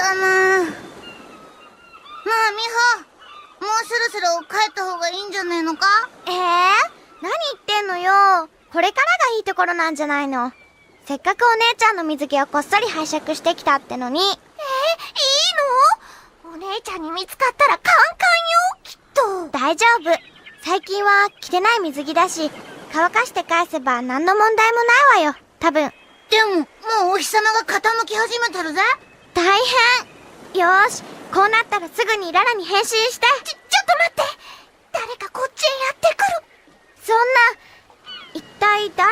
かな。まあ美穂もうそろそろ帰った方がいいんじゃねえのか？ええー、何言ってんのよ。これからがいいところなんじゃないの。せっかくお姉ちゃんの水着をこっそり拝借してきたってのに。えー、いいの？お姉ちゃんに見つかったらカンカンよきっと。大丈夫。最近は着てない水着だし乾かして返せば何の問題もないわよ。多分。でももうお日様が傾き始めてるぜ。大変。よし。こうなったらすぐにララに変身して。ちょちょっと待って。誰かこっちへやってくる。そんな一体誰？